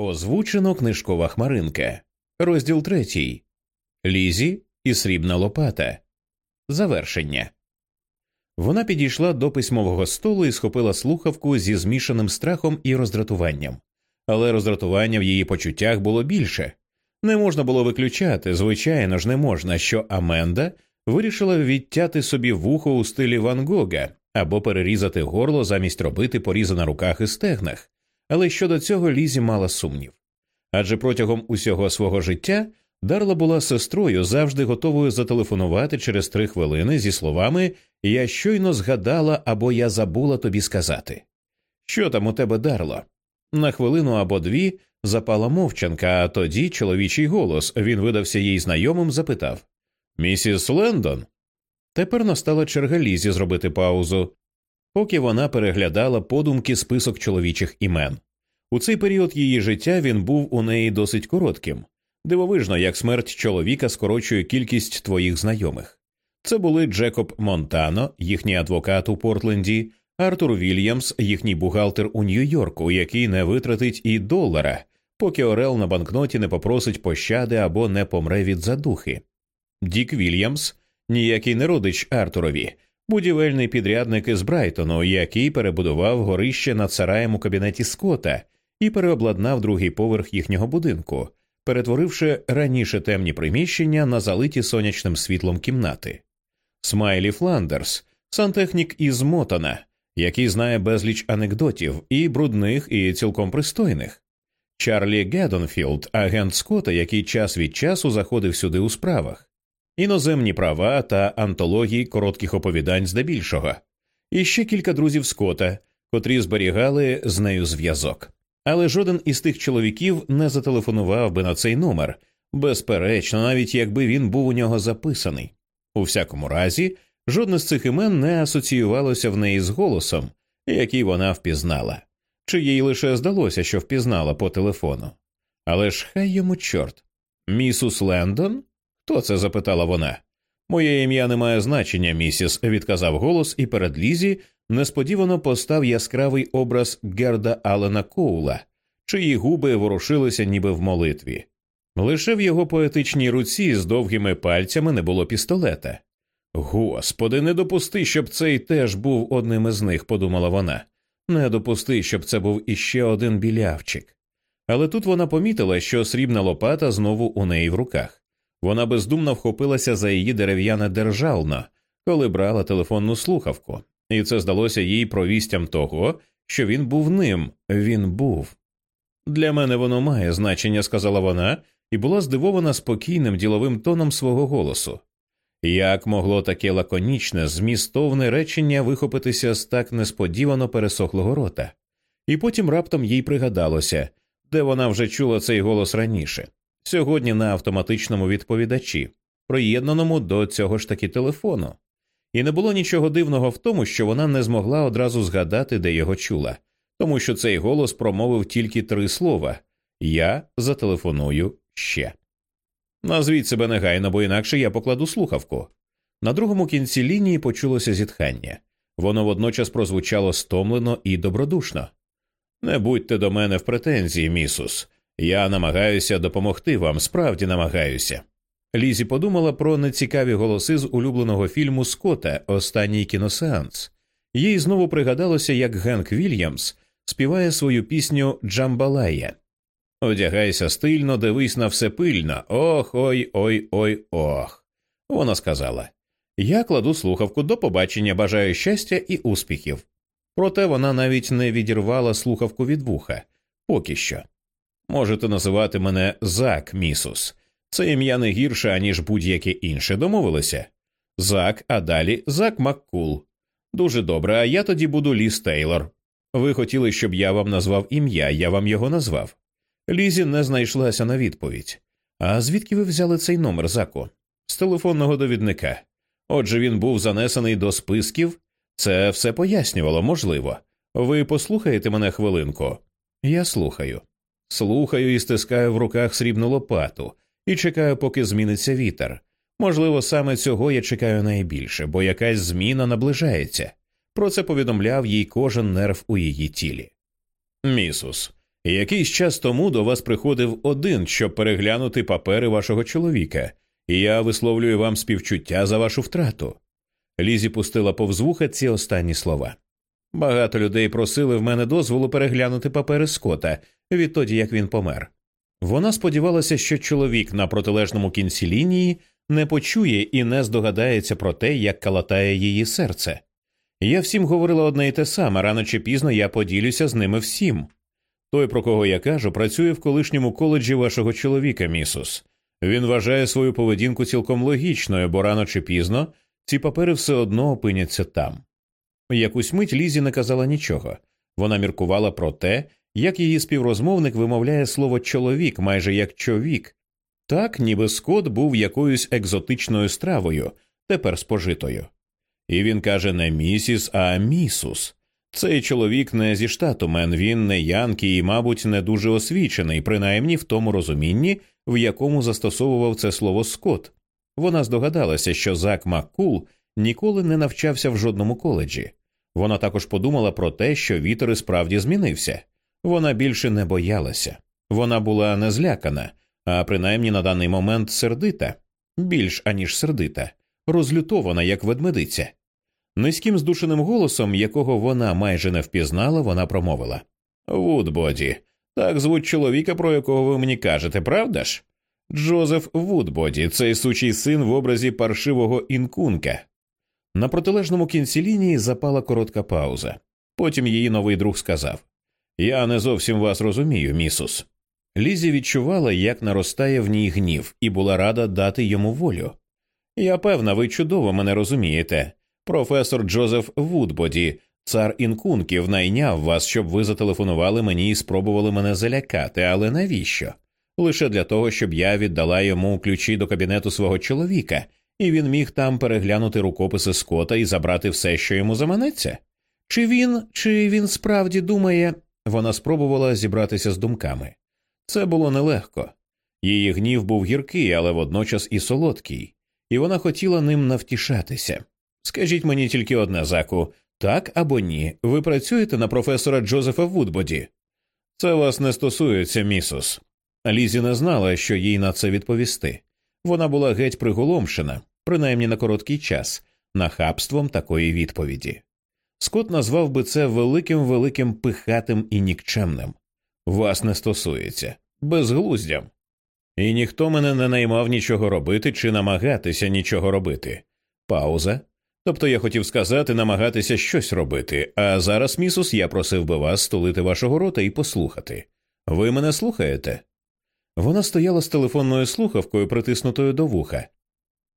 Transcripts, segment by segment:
Озвучено книжкова хмаринка. Розділ третій. Лізі і срібна лопата. Завершення. Вона підійшла до письмового столу і схопила слухавку зі змішаним страхом і роздратуванням. Але роздратування в її почуттях було більше. Не можна було виключати, звичайно ж, не можна, що Аменда вирішила відтяти собі вухо у стилі Ван Гога або перерізати горло замість робити порізи на руках і стегнах. Але щодо цього Лізі мала сумнів. Адже протягом усього свого життя Дарла була сестрою, завжди готовою зателефонувати через три хвилини зі словами Я щойно згадала або я забула тобі сказати. Що там у тебе Дарло? На хвилину або дві запала мовчанка, а тоді чоловічий голос він видався їй знайомим, запитав Місіс Лендон. Тепер настала черга Лізі зробити паузу, поки вона переглядала подумки список чоловічих імен. У цей період її життя він був у неї досить коротким. Дивовижно, як смерть чоловіка скорочує кількість твоїх знайомих. Це були Джекоб Монтано, їхній адвокат у Портленді, Артур Вільямс, їхній бухгалтер у Нью-Йорку, який не витратить і долара, поки Орел на банкноті не попросить пощади або не помре від задухи. Дік Вільямс, ніякий не родич Артурові, будівельний підрядник із Брайтону, який перебудував горище над сараєм у кабінеті Скотта і переобладнав другий поверх їхнього будинку, перетворивши раніше темні приміщення на залиті сонячним світлом кімнати. Смайлі Фландерс, сантехнік із Мотона, який знає безліч анекдотів і брудних, і цілком пристойних. Чарлі Гедонфілд, агент Скотта, який час від часу заходив сюди у справах, іноземні права та антології коротких оповідань здебільшого, і ще кілька друзів Скотта, котрі зберігали з нею зв'язок. Але жоден із тих чоловіків не зателефонував би на цей номер, безперечно, навіть якби він був у нього записаний. У всякому разі, жодне з цих імен не асоціювалося в неї з голосом, який вона впізнала, чи їй лише здалося, що впізнала по телефону. Але ж хай йому чорт. Місус Лендон? Хто це? запитала вона. Моє ім'я не має значення, місіс, відказав голос, і перед Лізі несподівано постав яскравий образ Герда Алена Коула, чиї губи ворушилися ніби в молитві. Лише в його поетичній руці з довгими пальцями не було пістолета. Господи, не допусти, щоб цей теж був одним із них, подумала вона. Не допусти, щоб це був іще один білявчик. Але тут вона помітила, що срібна лопата знову у неї в руках. Вона бездумно вхопилася за її дерев'яне держално, коли брала телефонну слухавку, і це здалося їй провістям того, що він був ним, він був. Для мене воно має значення, сказала вона, і була здивована спокійним діловим тоном свого голосу. Як могло таке лаконічне, змістовне речення вихопитися з так несподівано пересохлого рота, і потім раптом їй пригадалося, де вона вже чула цей голос раніше, сьогодні на автоматичному відповідачі, приєднаному до цього ж таки телефону. І не було нічого дивного в тому, що вона не змогла одразу згадати, де його чула, тому що цей голос промовив тільки три слова Я зателефоную ще. Назвіть себе негайно, бо інакше я покладу слухавку. На другому кінці лінії почулося зітхання. Воно водночас прозвучало стомлено і добродушно. Не будьте до мене в претензії, місус. Я намагаюся допомогти вам, справді намагаюся. Лізі подумала про нецікаві голоси з улюбленого фільму Скотта Останній кіносеанс. Їй знову пригадалося, як Генк Вільямс співає свою пісню Джамбалая. Одягайся стильно, дивись на все пильно. Ох ой ой ой ох. Вона сказала Я кладу слухавку до побачення, бажаю щастя і успіхів. Проте вона навіть не відірвала слухавку від вуха поки що. Можете називати мене Зак, місус. Це ім'я не гірше, аніж будь-яке інше. Домовилися? Зак, а далі Зак Маккул. Дуже добре, а я тоді буду Ліс Тейлор. Ви хотіли, щоб я вам назвав ім'я, я вам його назвав. Лізі не знайшлася на відповідь. А звідки ви взяли цей номер, Заку? З телефонного довідника. Отже, він був занесений до списків. Це все пояснювало, можливо. Ви послухаєте мене хвилинку? Я слухаю. Слухаю і стискаю в руках срібну лопату і чекаю, поки зміниться вітер. Можливо, саме цього я чекаю найбільше, бо якась зміна наближається. Про це повідомляв їй кожен нерв у її тілі. Місус, Якийсь час тому до вас приходив один, щоб переглянути папери вашого чоловіка, і я висловлюю вам співчуття за вашу втрату. Лізі пустила повз вуха ці останні слова. Багато людей просили в мене дозволу переглянути папери Скота відтоді, як він помер. Вона сподівалася, що чоловік на протилежному кінці лінії не почує і не здогадається про те, як калатає її серце. Я всім говорила одне й те саме, рано чи пізно я поділюся з ними всім. Той, про кого я кажу, працює в колишньому коледжі вашого чоловіка, місус. Він вважає свою поведінку цілком логічною, бо рано чи пізно ці папери все одно опиняться там. Якусь мить Лізі не казала нічого. Вона міркувала про те, як її співрозмовник вимовляє слово чоловік майже як човік, так ніби Скот був якоюсь екзотичною стравою, тепер спожитою. І він каже не місіс, а місус. Цей чоловік не зі штату Мен, він не Янкі і, мабуть, не дуже освічений, принаймні в тому розумінні, в якому застосовував це слово Скот. Вона здогадалася, що Зак Маккул ніколи не навчався в жодному коледжі. Вона також подумала про те, що вітер справді змінився. Вона більше не боялася. Вона була не злякана, а принаймні на даний момент сердита, більш аніж сердита, розлютована, як ведмедиця. Низьким здушеним голосом, якого вона майже не впізнала, вона промовила Вудбоді, так звуть чоловіка, про якого ви мені кажете, правда ж? Джозеф Вудбоді, цей сучий син в образі паршивого інкунка. На протилежному кінці лінії запала коротка пауза. Потім її новий друг сказав Я не зовсім вас розумію, місус. Лізі відчувала, як наростає в ній гнів, і була рада дати йому волю. Я певна, ви чудово мене розумієте. Професор Джозеф Вудбоді, цар інкунків, найняв вас, щоб ви зателефонували мені і спробували мене залякати, але навіщо? Лише для того, щоб я віддала йому ключі до кабінету свого чоловіка, і він міг там переглянути рукописи Скота і забрати все, що йому заманеться? Чи він, чи він справді думає? Вона спробувала зібратися з думками. Це було нелегко. Її гнів був гіркий, але водночас і солодкий, і вона хотіла ним навтішатися. Скажіть мені тільки одне, заку, так або ні, ви працюєте на професора Джозефа Вудбоді? Це вас не стосується, місус. Лізі не знала, що їй на це відповісти. Вона була геть приголомшена, принаймні на короткий час, нахабством такої відповіді. Скот назвав би це великим великим пихатим і нікчемним. Вас не стосується, безглуздям. І ніхто мене не наймав нічого робити чи намагатися нічого робити. Пауза. Тобто я хотів сказати, намагатися щось робити, а зараз, місус, я просив би вас стулити вашого рота і послухати. Ви мене слухаєте? Вона стояла з телефонною слухавкою, притиснутою до вуха.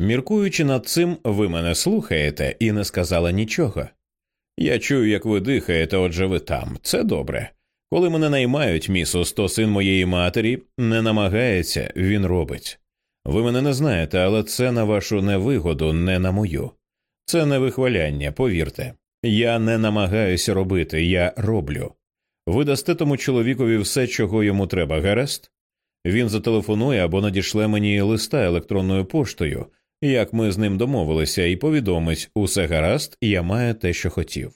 Міркуючи над цим, ви мене слухаєте і не сказала нічого. Я чую, як ви дихаєте, отже ви там. Це добре. Коли мене наймають, місус, то син моєї матері не намагається, він робить. Ви мене не знаєте, але це на вашу невигоду, не на мою. Це не вихваляння, повірте. Я не намагаюся робити, я роблю. Ви дасте тому чоловікові все, чого йому треба, гаразд? Він зателефонує або надішле мені листа електронною поштою, як ми з ним домовилися, і повідомить усе гаразд, я маю те, що хотів.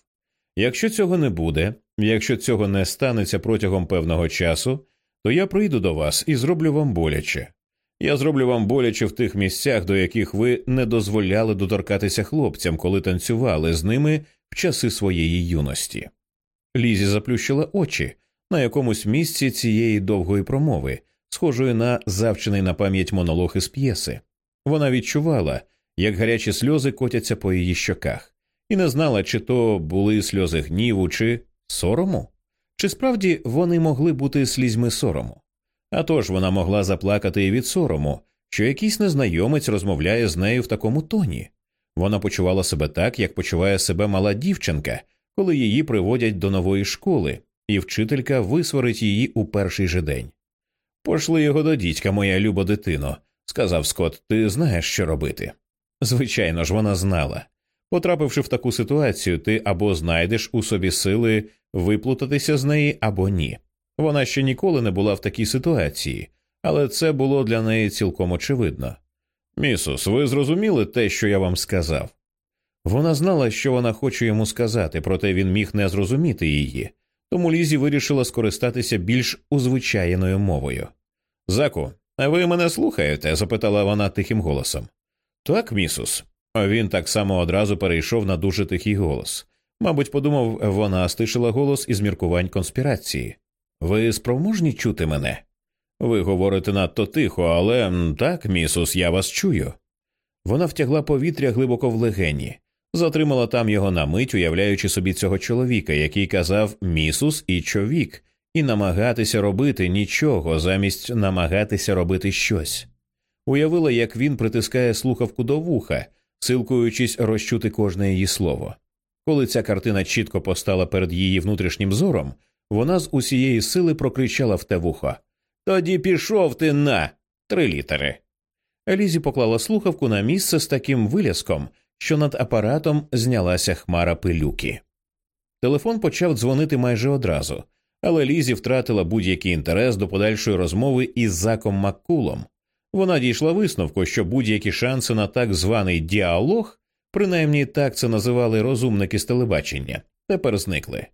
Якщо цього не буде, якщо цього не станеться протягом певного часу, то я прийду до вас і зроблю вам боляче. Я зроблю вам боляче в тих місцях, до яких ви не дозволяли доторкатися хлопцям, коли танцювали з ними в часи своєї юності. Лізі заплющила очі на якомусь місці цієї довгої промови, схожої на завчений на пам'ять монолог із п'єси. Вона відчувала, як гарячі сльози котяться по її щоках, і не знала, чи то були сльози гніву, чи сорому, чи справді вони могли бути слізьми сорому. А тож вона могла заплакати і від сорому, що якийсь незнайомець розмовляє з нею в такому тоні. Вона почувала себе так, як почуває себе мала дівчинка, коли її приводять до нової школи, і вчителька висварить її у перший же день. Пошли його до дідька, моя люба дитино, сказав Скотт, ти знаєш, що робити. Звичайно ж, вона знала. Потрапивши в таку ситуацію, ти або знайдеш у собі сили виплутатися з неї, або ні. Вона ще ніколи не була в такій ситуації, але це було для неї цілком очевидно. Місус, ви зрозуміли те, що я вам сказав? Вона знала, що вона хоче йому сказати, проте він міг не зрозуміти її, тому Лізі вирішила скористатися більш узвичайною мовою. Заку, ви мене слухаєте? запитала вона тихим голосом. Так, місус. Він так само одразу перейшов на дуже тихий голос. Мабуть, подумав, вона стишила голос із міркувань конспірації. Ви спроможні чути мене? Ви говорите надто тихо, але так, місус, я вас чую. Вона втягла повітря глибоко в легені, затримала там його на мить, уявляючи собі цього чоловіка, який казав місус і чоловік, і намагатися робити нічого замість намагатися робити щось. Уявила, як він притискає слухавку до вуха, силкуючись розчути кожне її слово. Коли ця картина чітко постала перед її внутрішнім зором, вона з усієї сили прокричала в те вухо Тоді пішов ти на три літери. Лізі поклала слухавку на місце з таким виляском, що над апаратом знялася хмара пилюки. Телефон почав дзвонити майже одразу, але Лізі втратила будь-який інтерес до подальшої розмови із Заком Маккулом. Вона дійшла висновку, що будь-які шанси на так званий діалог, принаймні так це називали розумники з телебачення, тепер зникли.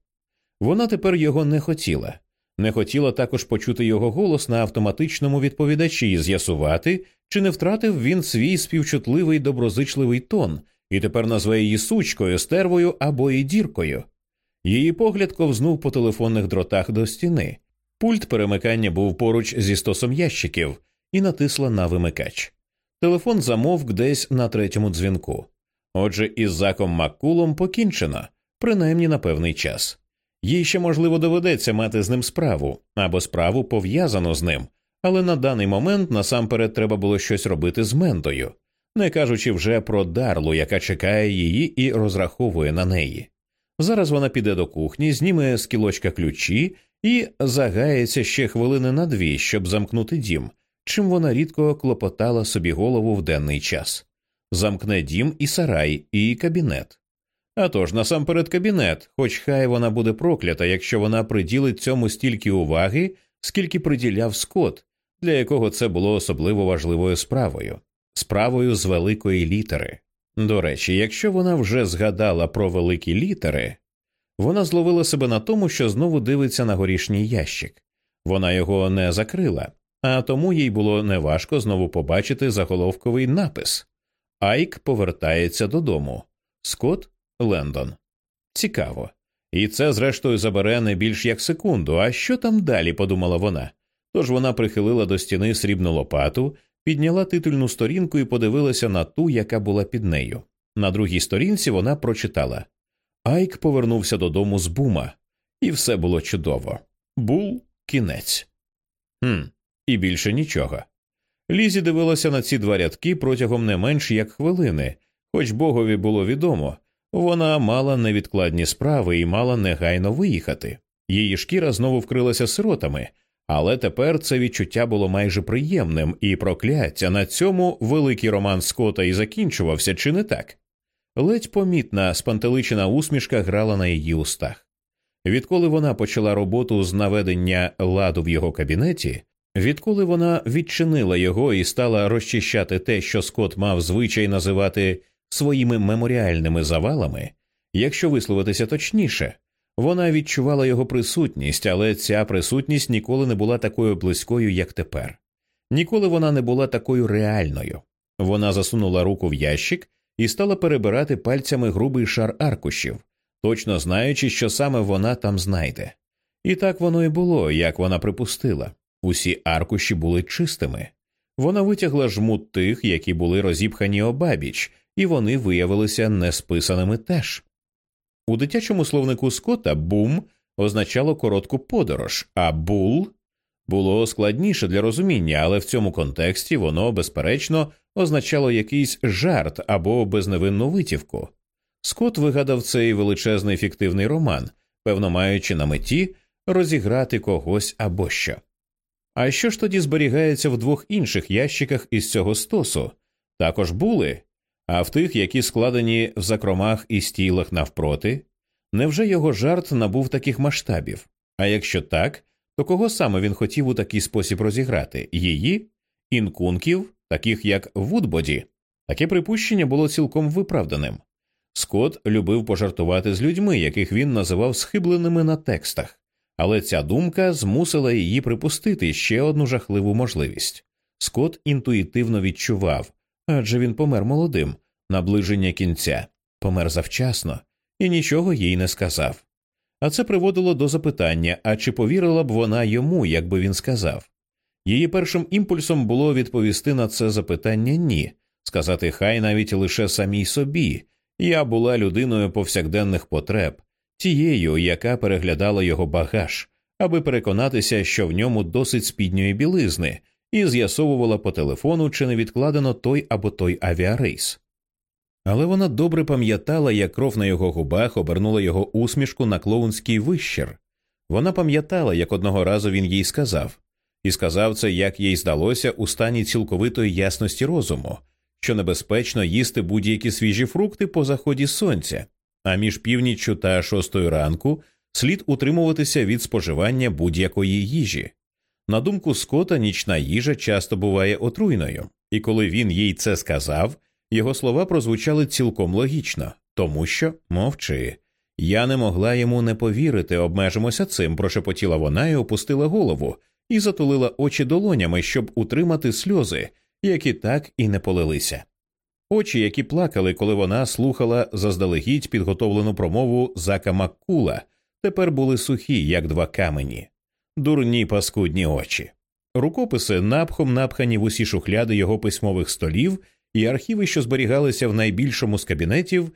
Вона тепер його не хотіла, не хотіла також почути його голос на автоматичному відповідачі і з'ясувати, чи не втратив він свій співчутливий доброзичливий тон і тепер назве її сучкою, стервою або і діркою. Її погляд ковзнув по телефонних дротах до стіни. Пульт перемикання був поруч зі стосом ящиків і натисла на вимикач. Телефон замовк десь на третьому дзвінку. Отже, із заком Маккулом покінчено, принаймні на певний час. Їй ще, можливо, доведеться мати з ним справу або справу пов'язану з ним, але на даний момент насамперед треба було щось робити з ментою, не кажучи вже про дарлу, яка чекає її і розраховує на неї. Зараз вона піде до кухні, зніме з кілочка ключі і загається ще хвилини на дві, щоб замкнути дім, чим вона рідко клопотала собі голову в денний час. Замкне дім і сарай, і кабінет. А тож, насамперед кабінет, хоч хай вона буде проклята, якщо вона приділить цьому стільки уваги, скільки приділяв Скот, для якого це було особливо важливою справою, справою з великої літери. До речі, якщо вона вже згадала про великі літери, вона зловила себе на тому, що знову дивиться на горішній ящик. Вона його не закрила, а тому їй було неважко знову побачити заголовковий напис Айк повертається додому. Скот Лендон. Цікаво. І це, зрештою, забере не більш як секунду. А що там далі? подумала вона. Тож вона прихилила до стіни срібну лопату, підняла титульну сторінку і подивилася на ту, яка була під нею. На другій сторінці вона прочитала Айк повернувся додому з бума, і все було чудово. Бул кінець. Хм, І більше нічого. Лізі дивилася на ці два рядки протягом не менш як хвилини, хоч богові було відомо, вона мала невідкладні справи і мала негайно виїхати. Її шкіра знову вкрилася сиротами, але тепер це відчуття було майже приємним, і прокляття на цьому великий роман Скота і закінчувався, чи не так? Ледь помітна спантеличена усмішка грала на її устах. Відколи вона почала роботу з наведення ладу в його кабінеті, відколи вона відчинила його і стала розчищати те, що Скот мав звичай називати своїми меморіальними завалами, якщо висловитися точніше, вона відчувала його присутність, але ця присутність ніколи не була такою близькою, як тепер. Ніколи вона не була такою реальною. Вона засунула руку в ящик і стала перебирати пальцями грубий шар аркушів, точно знаючи, що саме вона там знайде. І так воно і було, як вона припустила. Усі аркуші були чистими. Вона витягла жмут тих, які були розіпхані обабіч, і вони виявилися несписаними теж. У дитячому словнику Скотта бум означало коротку подорож, а бул було складніше для розуміння, але в цьому контексті воно, безперечно, означало якийсь жарт або безневинну витівку. Скотт вигадав цей величезний фіктивний роман, певно маючи на меті розіграти когось або що. А що ж тоді зберігається в двох інших ящиках із цього стосу? Також були а в тих, які складені в закромах і стілах навпроти, невже його жарт набув таких масштабів? А якщо так, то кого саме він хотів у такий спосіб розіграти її, інкунків, таких як Вудбоді? Таке припущення було цілком виправданим. Скот любив пожартувати з людьми, яких він називав схибленими на текстах, Але ця думка змусила її припустити ще одну жахливу можливість. Скот інтуїтивно відчував адже він помер молодим, наближення кінця, помер завчасно і нічого їй не сказав. А це приводило до запитання а чи повірила б вона йому, якби він сказав? Її першим імпульсом було відповісти на це запитання ні, сказати хай навіть лише самій собі. Я була людиною повсякденних потреб, тією, яка переглядала його багаж, аби переконатися, що в ньому досить спідньої білизни, і з'ясовувала по телефону, чи не відкладено той або той авіарейс. Але вона добре пам'ятала, як кров на його губах обернула його усмішку на клоунський вищер. Вона пам'ятала, як одного разу він їй сказав, і сказав це, як їй здалося, у стані цілковитої ясності розуму, що небезпечно їсти будь-які свіжі фрукти по заході сонця, а між північчю та шостою ранку слід утримуватися від споживання будь-якої їжі. На думку Скота, нічна їжа часто буває отруйною, і коли він їй це сказав, його слова прозвучали цілком логічно, тому що мовчи. Я не могла йому не повірити, обмежимося цим, прошепотіла вона і опустила голову і затулила очі долонями, щоб утримати сльози, які так і не полилися. Очі, які плакали, коли вона слухала заздалегідь підготовлену промову Зака Маккула, тепер були сухі, як два камені, дурні паскудні очі. Рукописи напхом напхані в усі шухляди його письмових столів і архіви, що зберігалися в найбільшому з кабінетів,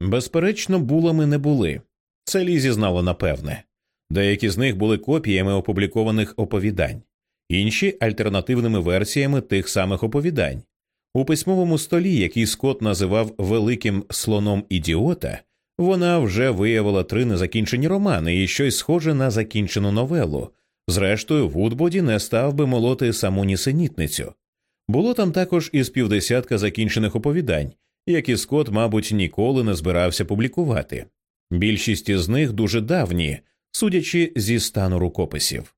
безперечно, булами не були. Це Лізі знало напевне. Деякі з них були копіями опублікованих оповідань, інші альтернативними версіями тих самих оповідань. У письмовому столі, який Скотт називав великим слоном ідіота, вона вже виявила три незакінчені романи і щось схоже на закінчену новелу. Зрештою, Вудбоді не став би молоти саму нісенітницю. Було там також із півдесятка закінчених оповідань, які Скотт, мабуть, ніколи не збирався публікувати. Більшість із них дуже давні, судячи зі стану рукописів.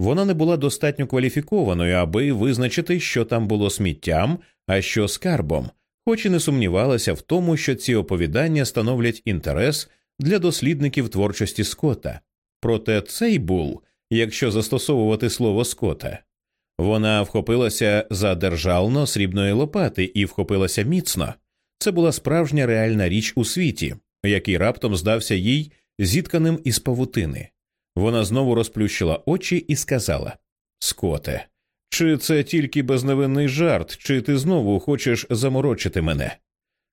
Вона не була достатньо кваліфікованою, аби визначити, що там було сміттям, а що скарбом, хоч і не сумнівалася в тому, що ці оповідання становлять інтерес для дослідників творчості Скотта. Проте цей був, якщо застосовувати слово Скотта, вона вхопилася за держално срібної лопати і вхопилася міцно. Це була справжня реальна річ у світі, який раптом здався їй зітканим із павутини. Вона знову розплющила очі і сказала Скоте, чи це тільки безневинний жарт, чи ти знову хочеш заморочити мене?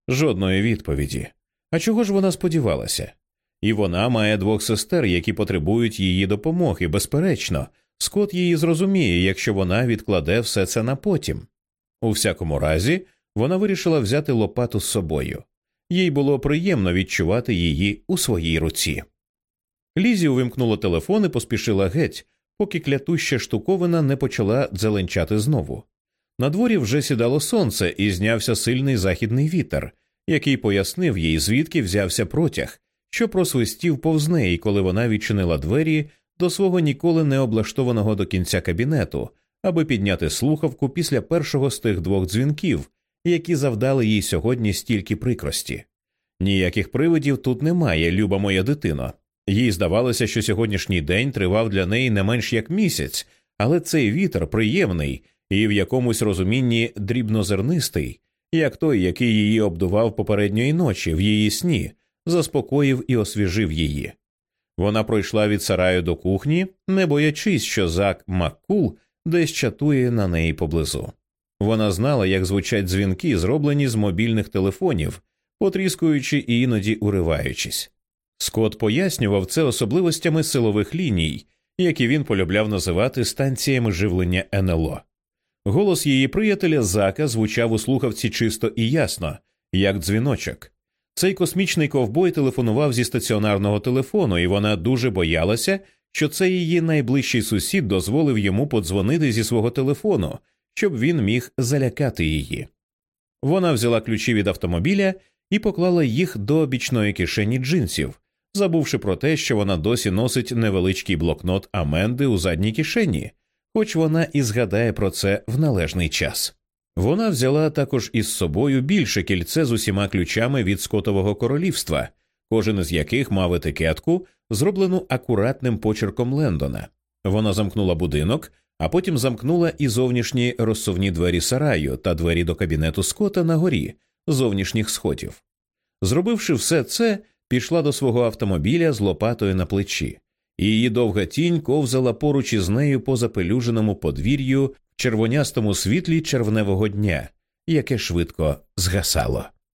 Жодної відповіді. А чого ж вона сподівалася? І вона має двох сестер, які потребують її допомоги, безперечно, Скот її зрозуміє, якщо вона відкладе все це на потім. У всякому разі, вона вирішила взяти лопату з собою. Їй було приємно відчувати її у своїй руці. Лізі увімкнула телефон і поспішила геть, поки клятуща штуковина не почала дзеленчати знову. На дворі вже сідало сонце і знявся сильний західний вітер, який пояснив їй, звідки взявся протяг, що просвистів повз неї, коли вона відчинила двері до свого ніколи не облаштованого до кінця кабінету, аби підняти слухавку після першого з тих двох дзвінків, які завдали їй сьогодні стільки прикрості. Ніяких привидів тут немає, люба моя дитино. Їй здавалося, що сьогоднішній день тривав для неї не менш як місяць, але цей вітер приємний і в якомусь розумінні дрібнозернистий, як той, який її обдував попередньої ночі в її сні, заспокоїв і освіжив її. Вона пройшла від сараю до кухні, не боячись, що зак Маккул десь чатує на неї поблизу. Вона знала, як звучать дзвінки, зроблені з мобільних телефонів, потріскуючи і іноді уриваючись. Скот пояснював це особливостями силових ліній, які він полюбляв називати станціями живлення НЛО. Голос її приятеля Зака звучав у слухавці чисто і ясно, як дзвіночок. Цей космічний ковбой телефонував зі стаціонарного телефону, і вона дуже боялася, що цей її найближчий сусід дозволив йому подзвонити зі свого телефону, щоб він міг залякати її. Вона взяла ключі від автомобіля і поклала їх до бічної кишені джинсів, забувши про те, що вона досі носить невеличкий блокнот Аменди у задній кишені, хоч вона і згадає про це в належний час. Вона взяла також із собою більше кільце з усіма ключами від скотового королівства, кожен із яких мав етикетку, зроблену акуратним почерком Лендона. Вона замкнула будинок, а потім замкнула і зовнішні розсувні двері сараю та двері до кабінету Скота на горі зовнішніх сходів. Зробивши все це, пішла до свого автомобіля з лопатою на плечі, її довга тінь ковзала поруч із нею по запелюженому подвір'ю червонястому світлі червневого дня, яке швидко згасало.